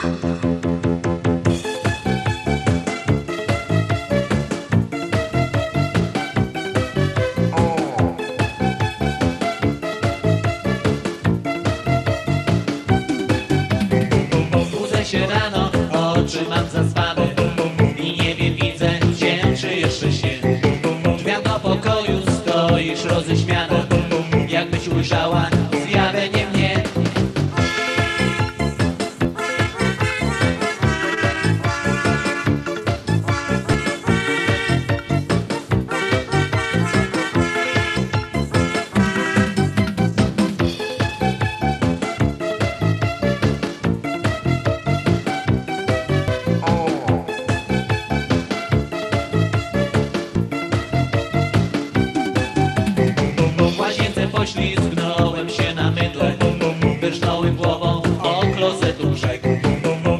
Się rano, oczy mam zaspane I nie wiem, widzę cię, czy jeszcze się. W drzwiach do pokoju stoisz roześmiana poślizgnąłem się na mydle Wyrżnąłem głową o klozetu brzeg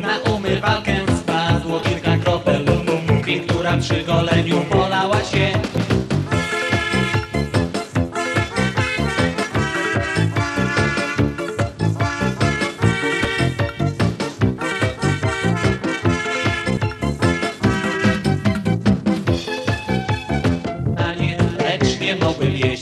Na umywalkę spadło kilka kropel Krwi, która przy goleniu polała się. A nie, lecz nie mogłem jeść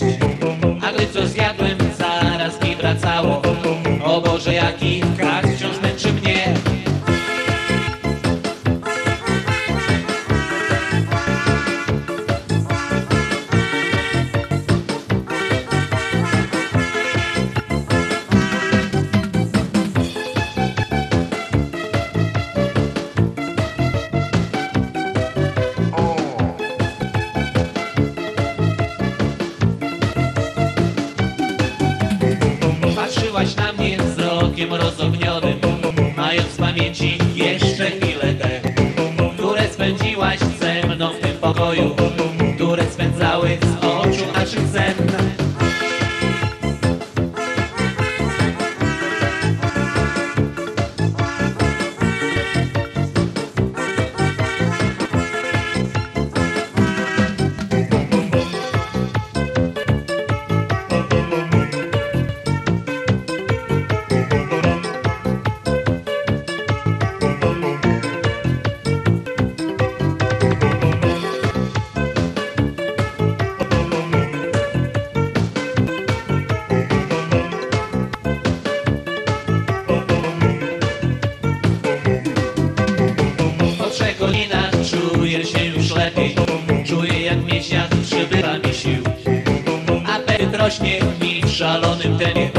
Patrzyłaś na mnie wzrokiem rozognionym Mając w pamięci jeszcze chwilę te Które spędziłaś ze mną w tym pokoju Które spędzały z oczu naszych sen rośnie mi w szalonym tenie